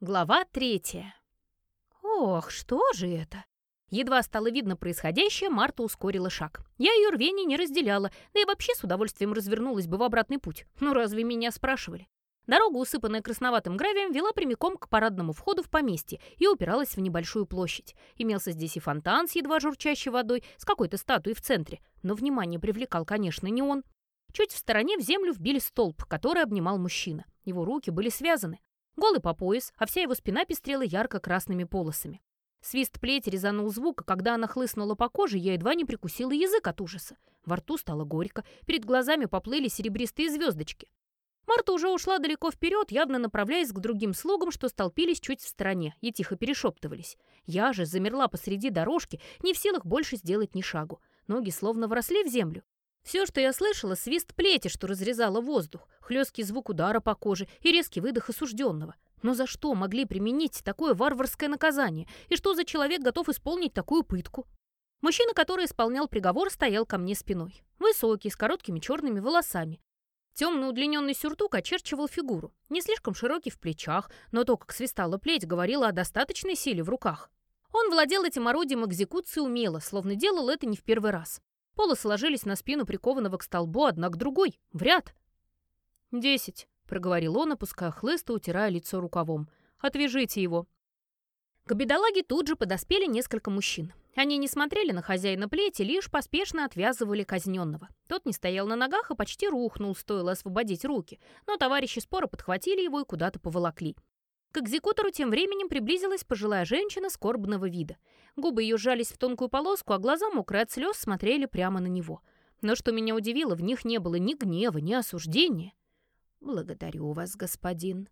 Глава третья. Ох, что же это? Едва стало видно происходящее, Марта ускорила шаг. Я ее рвение не разделяла, да и вообще с удовольствием развернулась бы в обратный путь. Но разве меня спрашивали? Дорога, усыпанная красноватым гравием, вела прямиком к парадному входу в поместье и упиралась в небольшую площадь. Имелся здесь и фонтан с едва журчащей водой, с какой-то статуей в центре. Но внимание привлекал, конечно, не он. Чуть в стороне в землю вбили столб, который обнимал мужчина. Его руки были связаны. Голый по пояс, а вся его спина пестрела ярко-красными полосами. Свист плети резанул звук, а когда она хлыстнула по коже, я едва не прикусила язык от ужаса. Во рту стало горько, перед глазами поплыли серебристые звездочки. Марта уже ушла далеко вперед, явно направляясь к другим слугам, что столпились чуть в стороне и тихо перешептывались. Я же замерла посреди дорожки, не в силах больше сделать ни шагу. Ноги словно вросли в землю. Все, что я слышала, свист плети, что разрезала воздух, хлесткий звук удара по коже и резкий выдох осужденного. Но за что могли применить такое варварское наказание? И что за человек готов исполнить такую пытку? Мужчина, который исполнял приговор, стоял ко мне спиной. Высокий, с короткими черными волосами. Темный удлиненный сюртук очерчивал фигуру. Не слишком широкий в плечах, но то, как свистала плеть, говорило о достаточной силе в руках. Он владел этим орудием экзекуции умело, словно делал это не в первый раз. Полосы ложились на спину прикованного к столбу, одна к другой, в ряд. «Десять», — проговорил он, опуская хлыст и утирая лицо рукавом. «Отвяжите его». К бедолаге тут же подоспели несколько мужчин. Они не смотрели на хозяина плети, лишь поспешно отвязывали казненного. Тот не стоял на ногах и почти рухнул, стоило освободить руки, но товарищи спора подхватили его и куда-то поволокли. К экзекутору тем временем приблизилась пожилая женщина скорбного вида. Губы ее сжались в тонкую полоску, а глаза, мокрые от слез, смотрели прямо на него. Но что меня удивило, в них не было ни гнева, ни осуждения. «Благодарю вас, господин».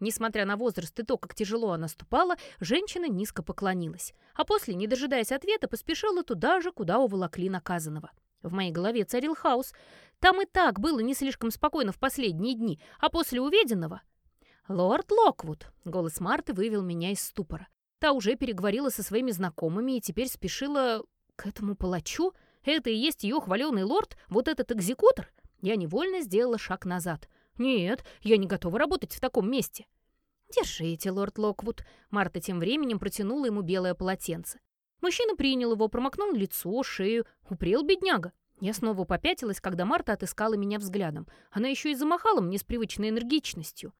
Несмотря на возраст и то, как тяжело она ступала, женщина низко поклонилась, а после, не дожидаясь ответа, поспешила туда же, куда уволокли наказанного. В моей голове царил хаос. Там и так было не слишком спокойно в последние дни, а после увиденного «Лорд Локвуд!» — голос Марты вывел меня из ступора. Та уже переговорила со своими знакомыми и теперь спешила к этому палачу. Это и есть ее хваленый лорд, вот этот экзекутор? Я невольно сделала шаг назад. Нет, я не готова работать в таком месте. «Держите, лорд Локвуд». Марта тем временем протянула ему белое полотенце. Мужчина принял его, промокнул лицо, шею. Упрел бедняга. Я снова попятилась, когда Марта отыскала меня взглядом. Она еще и замахала мне с привычной энергичностью.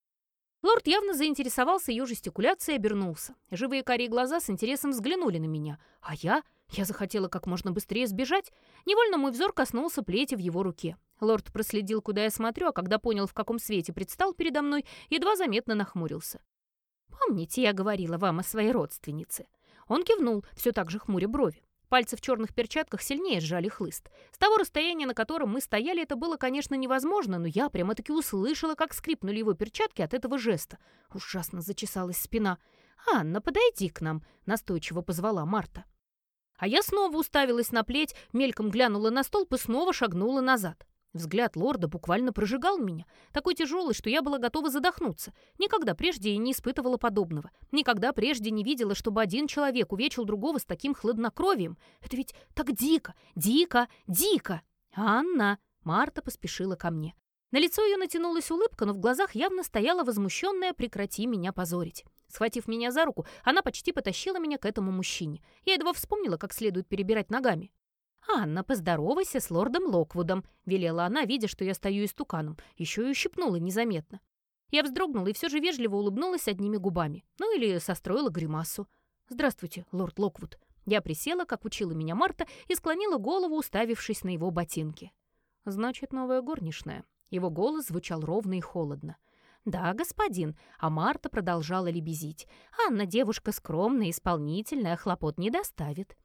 Лорд явно заинтересовался ее жестикуляцией и обернулся. Живые карие глаза с интересом взглянули на меня. А я? Я захотела как можно быстрее сбежать. Невольно мой взор коснулся плети в его руке. Лорд проследил, куда я смотрю, а когда понял, в каком свете предстал передо мной, едва заметно нахмурился. «Помните, я говорила вам о своей родственнице?» Он кивнул, все так же хмуря брови. Пальцы в черных перчатках сильнее сжали хлыст. С того расстояния, на котором мы стояли, это было, конечно, невозможно, но я прямо-таки услышала, как скрипнули его перчатки от этого жеста. Ужасно зачесалась спина. «Анна, подойди к нам», — настойчиво позвала Марта. А я снова уставилась на плеть, мельком глянула на столб и снова шагнула назад. Взгляд лорда буквально прожигал меня, такой тяжелый, что я была готова задохнуться. Никогда прежде я не испытывала подобного. Никогда прежде не видела, чтобы один человек увечил другого с таким хладнокровием. Это ведь так дико, дико, дико. «Анна!» — Марта поспешила ко мне. На лицо ее натянулась улыбка, но в глазах явно стояла возмущенная «прекрати меня позорить». Схватив меня за руку, она почти потащила меня к этому мужчине. Я едва вспомнила, как следует перебирать ногами. «Анна, поздоровайся с лордом Локвудом», — велела она, видя, что я стою истуканом. Еще и ущипнула незаметно. Я вздрогнула и все же вежливо улыбнулась одними губами. Ну или состроила гримасу. «Здравствуйте, лорд Локвуд». Я присела, как учила меня Марта, и склонила голову, уставившись на его ботинки. «Значит, новая горничная». Его голос звучал ровно и холодно. «Да, господин», а Марта продолжала лебезить. «Анна девушка скромная, исполнительная, хлопот не доставит».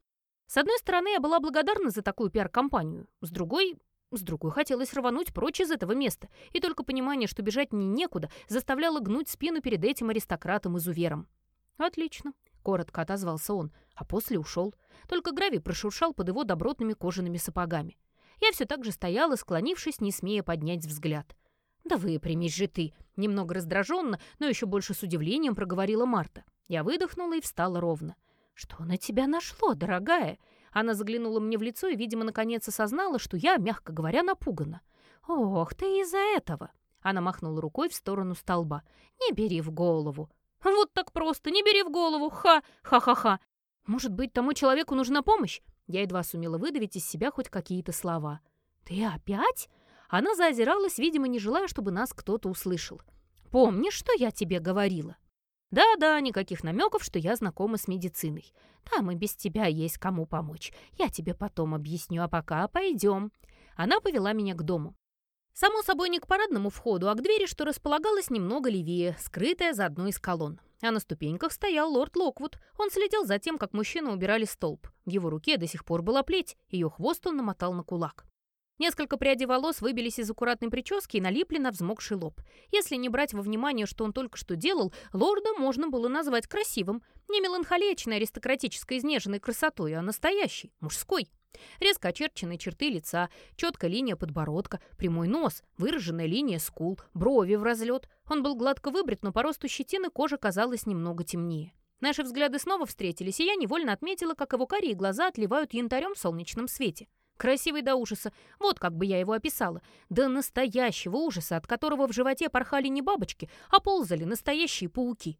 С одной стороны, я была благодарна за такую пиар-компанию, с другой... С другой хотелось рвануть прочь из этого места, и только понимание, что бежать мне некуда, заставляло гнуть спину перед этим аристократом-изувером. «Отлично», — коротко отозвался он, а после ушел. Только гравий прошуршал под его добротными кожаными сапогами. Я все так же стояла, склонившись, не смея поднять взгляд. «Да выпрямись же ты!» Немного раздраженно, но еще больше с удивлением проговорила Марта. Я выдохнула и встала ровно. «Что на тебя нашло, дорогая?» Она заглянула мне в лицо и, видимо, наконец осознала, что я, мягко говоря, напугана. «Ох, ты из-за этого!» Она махнула рукой в сторону столба. «Не бери в голову». «Вот так просто, не бери в голову! Ха! Ха-ха-ха!» «Может быть, тому человеку нужна помощь?» Я едва сумела выдавить из себя хоть какие-то слова. «Ты опять?» Она заозиралась, видимо, не желая, чтобы нас кто-то услышал. «Помнишь, что я тебе говорила?» «Да-да, никаких намеков, что я знакома с медициной. Там и без тебя есть кому помочь. Я тебе потом объясню, а пока пойдем». Она повела меня к дому. Само собой, не к парадному входу, а к двери, что располагалась немного левее, скрытая за одной из колонн. А на ступеньках стоял лорд Локвуд. Он следил за тем, как мужчины убирали столб. В его руке до сих пор была плеть, ее хвост он намотал на кулак. Несколько прядей волос выбились из аккуратной прически и налипли на взмокший лоб. Если не брать во внимание, что он только что делал, лорда можно было назвать красивым. Не меланхоличной аристократической изнеженной красотой, а настоящей, мужской. Резко очерченные черты лица, четкая линия подбородка, прямой нос, выраженная линия скул, брови в разлет. Он был гладко выбрит, но по росту щетины кожа казалась немного темнее. Наши взгляды снова встретились, и я невольно отметила, как его карие глаза отливают янтарем в солнечном свете. Красивый до ужаса. Вот как бы я его описала. До настоящего ужаса, от которого в животе порхали не бабочки, а ползали настоящие пауки.